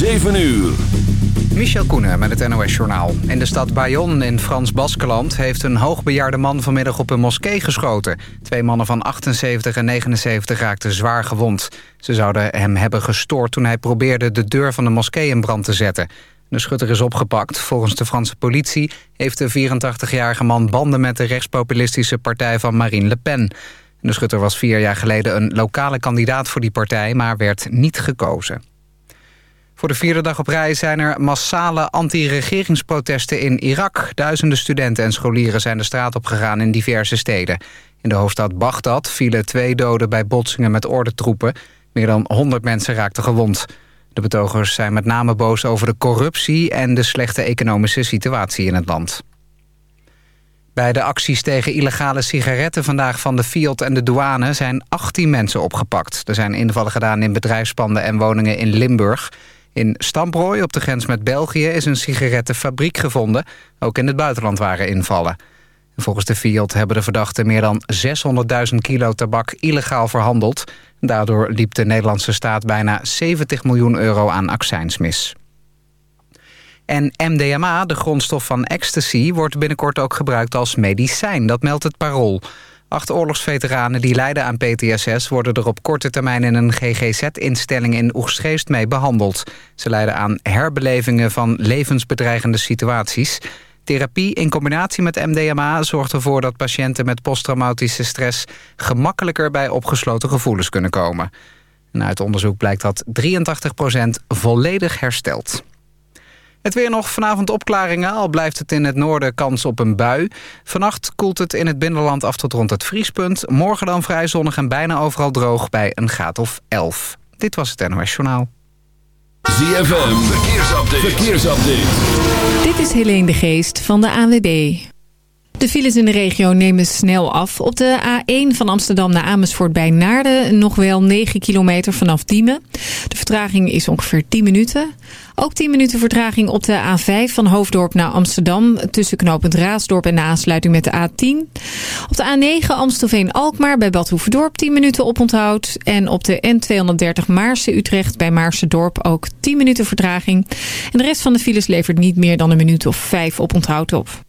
7 uur. Michel Koenen met het NOS-journaal. In de stad Bayonne in Frans-Baskeland heeft een hoogbejaarde man vanmiddag op een moskee geschoten. Twee mannen van 78 en 79 raakten zwaar gewond. Ze zouden hem hebben gestoord toen hij probeerde de deur van de moskee in brand te zetten. De schutter is opgepakt. Volgens de Franse politie heeft de 84-jarige man banden met de rechtspopulistische partij van Marine Le Pen. De schutter was vier jaar geleden een lokale kandidaat voor die partij, maar werd niet gekozen. Voor de vierde dag op rij zijn er massale anti-regeringsprotesten in Irak. Duizenden studenten en scholieren zijn de straat op gegaan in diverse steden. In de hoofdstad Bagdad vielen twee doden bij botsingen met ordentroepen. Meer dan 100 mensen raakten gewond. De betogers zijn met name boos over de corruptie... en de slechte economische situatie in het land. Bij de acties tegen illegale sigaretten vandaag van de Fiat en de douane... zijn 18 mensen opgepakt. Er zijn invallen gedaan in bedrijfspanden en woningen in Limburg... In Stamprooi, op de grens met België, is een sigarettenfabriek gevonden. Ook in het buitenland waren invallen. Volgens de Fiat hebben de verdachten meer dan 600.000 kilo tabak illegaal verhandeld. Daardoor liep de Nederlandse staat bijna 70 miljoen euro aan accijns mis. En MDMA, de grondstof van ecstasy, wordt binnenkort ook gebruikt als medicijn. Dat meldt het Parool. Acht oorlogsveteranen die lijden aan PTSS... worden er op korte termijn in een GGZ-instelling in Oegstgeest mee behandeld. Ze lijden aan herbelevingen van levensbedreigende situaties. Therapie in combinatie met MDMA zorgt ervoor dat patiënten met posttraumatische stress... gemakkelijker bij opgesloten gevoelens kunnen komen. En uit onderzoek blijkt dat 83% volledig herstelt. Het weer nog vanavond opklaringen, al blijft het in het noorden kans op een bui. Vannacht koelt het in het binnenland af tot rond het vriespunt. Morgen dan vrij zonnig en bijna overal droog bij een graad of 11. Dit was het NOS Journaal. ZFM, verkeersupdate. verkeersupdate. Dit is Helene de Geest van de ANWB. De files in de regio nemen snel af. Op de A1 van Amsterdam naar Amersfoort bij Naarden nog wel 9 kilometer vanaf Diemen. De vertraging is ongeveer 10 minuten. Ook 10 minuten vertraging op de A5 van Hoofddorp naar Amsterdam... tussen knooppunt Raasdorp en de aansluiting met de A10. Op de A9 Amstelveen-Alkmaar bij Bad Hoevedorp 10 minuten oponthoud. En op de N230 Maarse-Utrecht bij Maarse-dorp ook 10 minuten vertraging. En de rest van de files levert niet meer dan een minuut of 5 oponthoud op.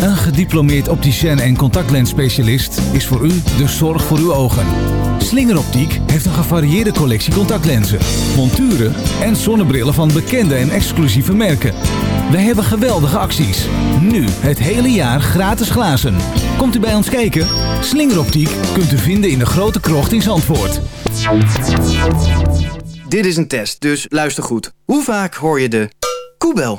Een gediplomeerd opticien en contactlensspecialist is voor u de zorg voor uw ogen. Slingeroptiek heeft een gevarieerde collectie contactlenzen, monturen en zonnebrillen van bekende en exclusieve merken. Wij hebben geweldige acties. Nu het hele jaar gratis glazen. Komt u bij ons kijken? Slingeroptiek kunt u vinden in de grote krocht in Zandvoort. Dit is een test, dus luister goed. Hoe vaak hoor je de koebel?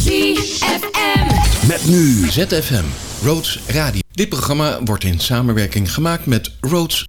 ZFM. Met nu ZFM, Roads Radio. Dit programma wordt in samenwerking gemaakt met Roads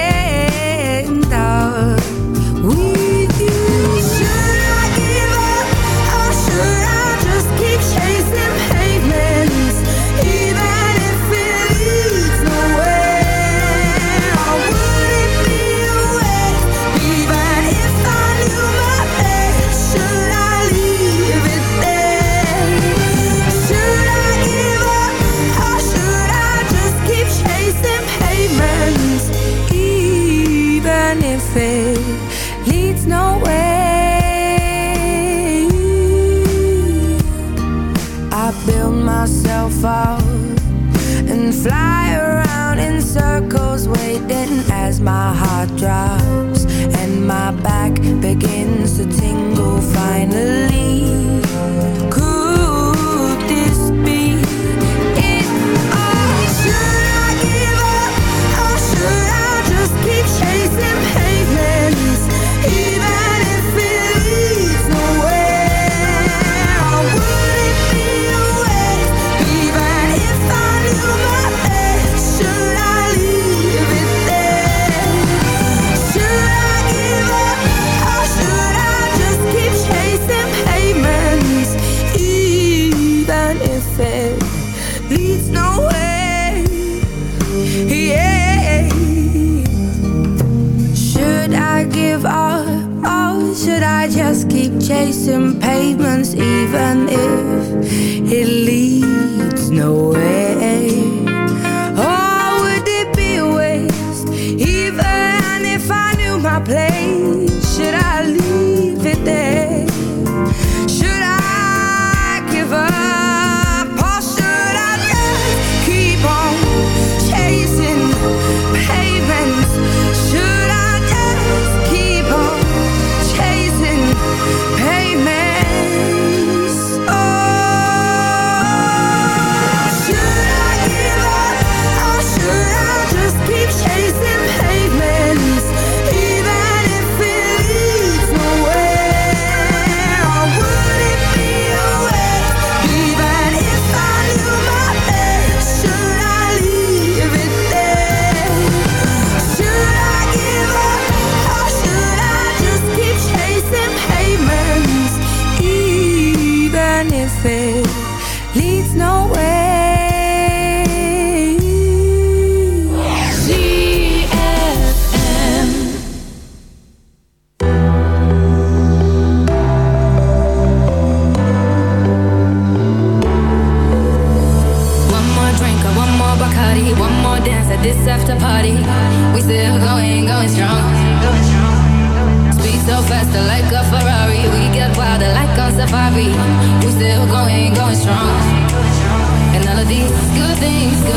chasing pavements, even if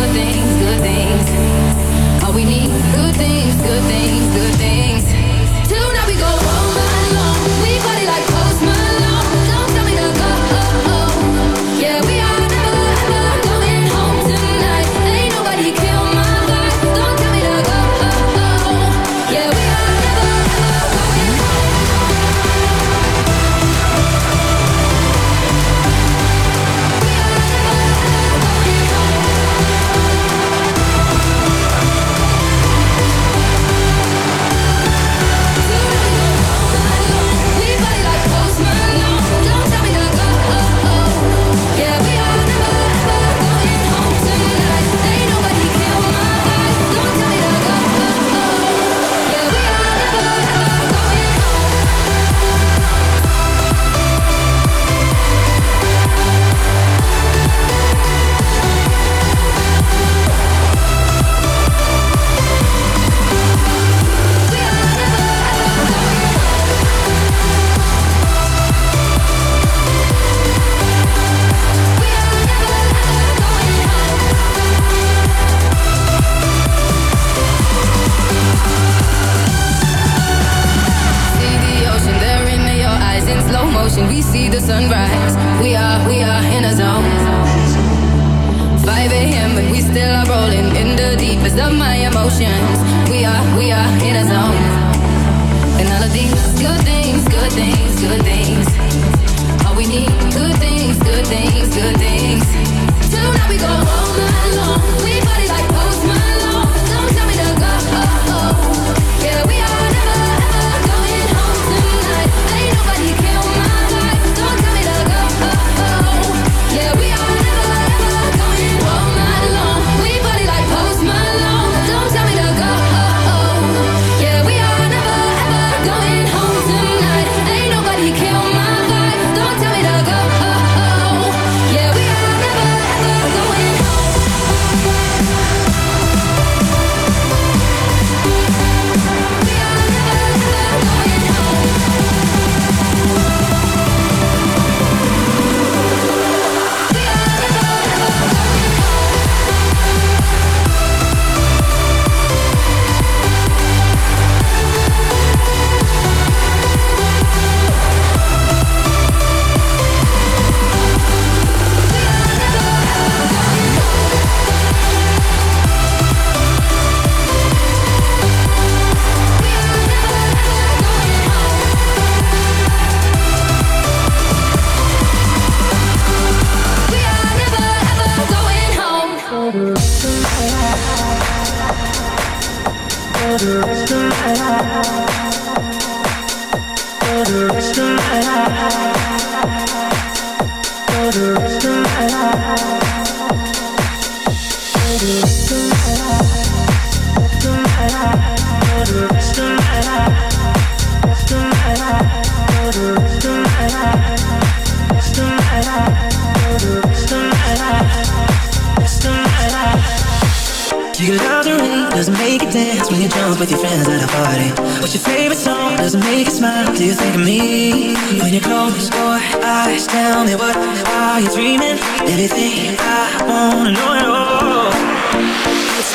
Good things, good things. All we need, good things.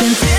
listen to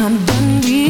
I'm done with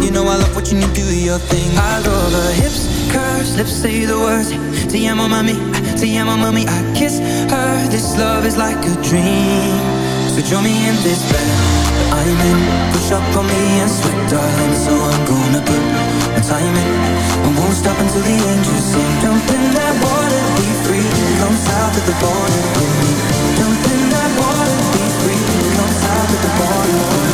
you know I love what you do your thing. I love her hips, curves, lips say the words. Te amo to ya, my mami. I kiss her. This love is like a dream. So join me in this bed I'm in. Push up on me and sweat, darling. So I'm gonna put my time in. I won't stop until the angels sing. Jump in that water, be free. Come south of the border with me. Jump in that water, be free. Come south of the border.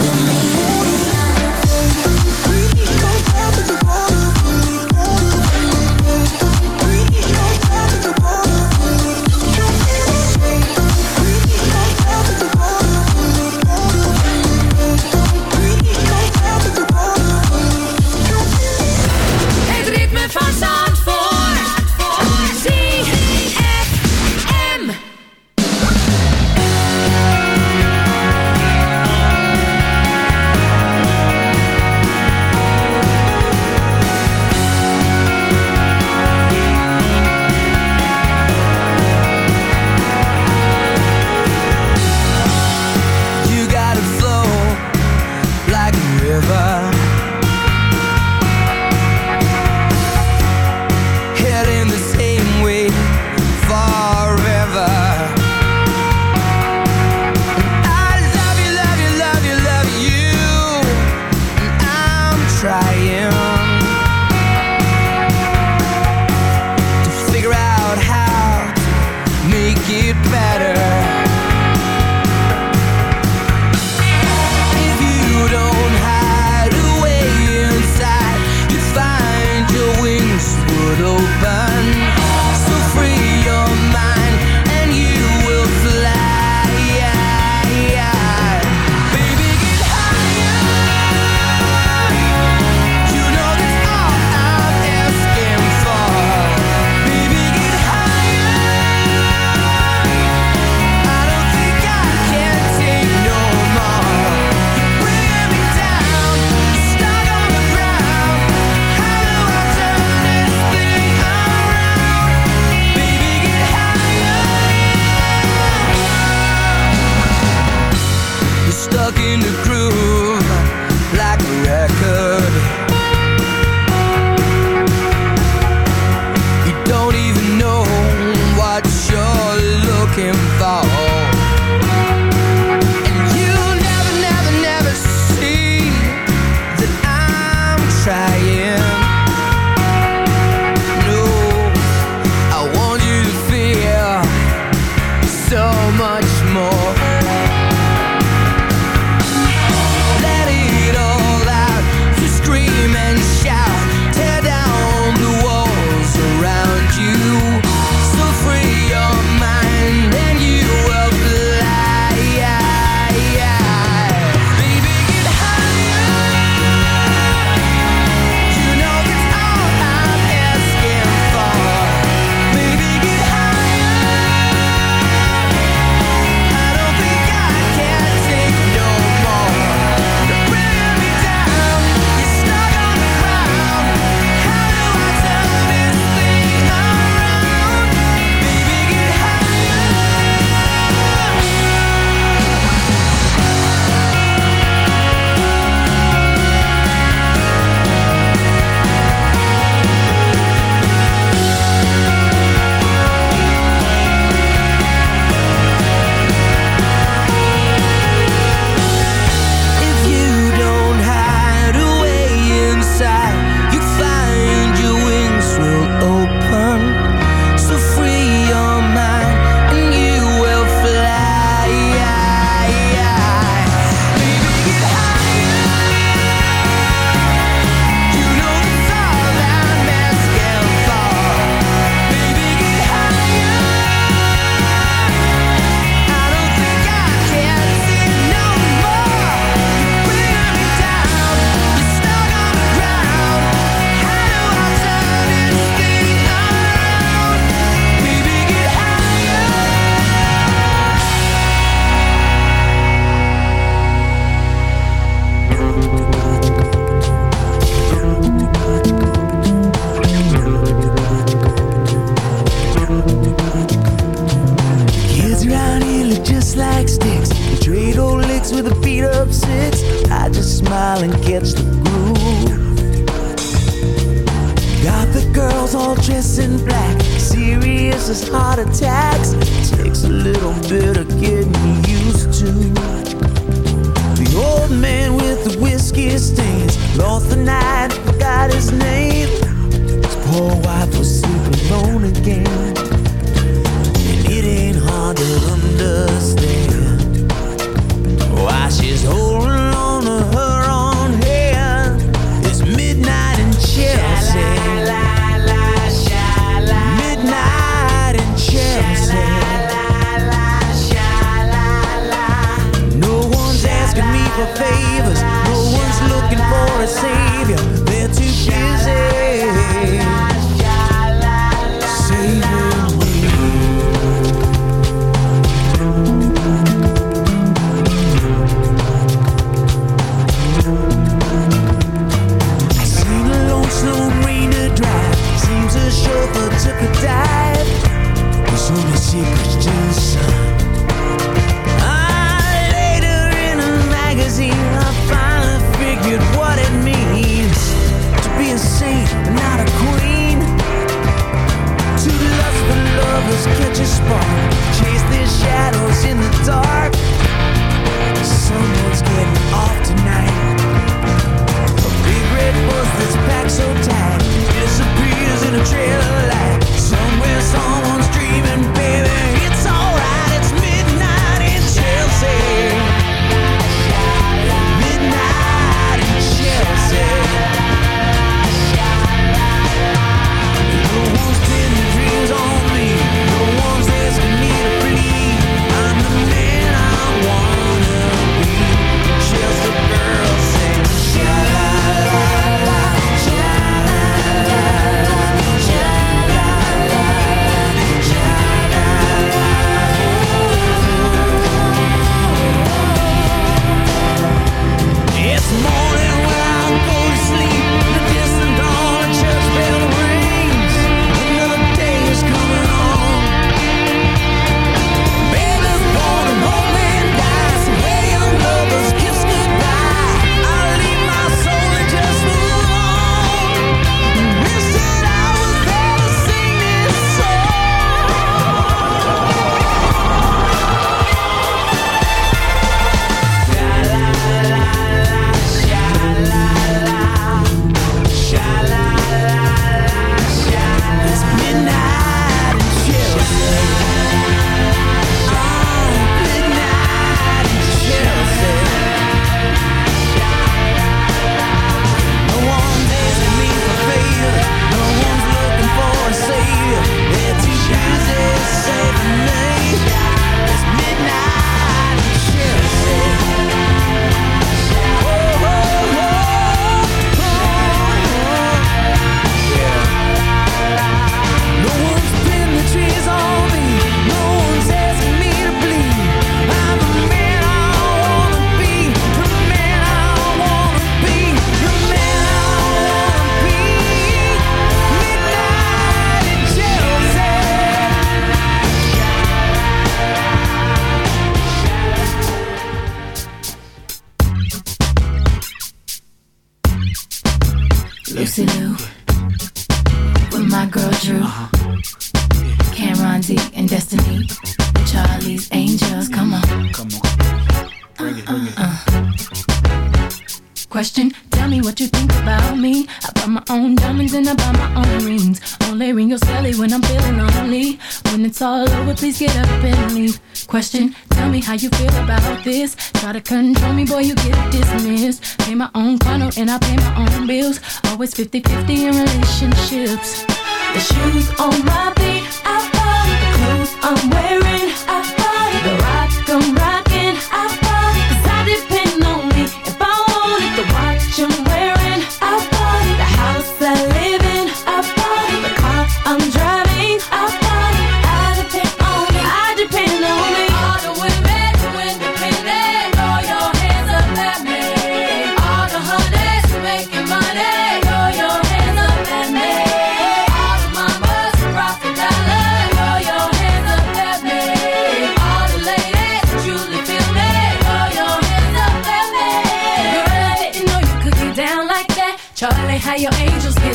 50 50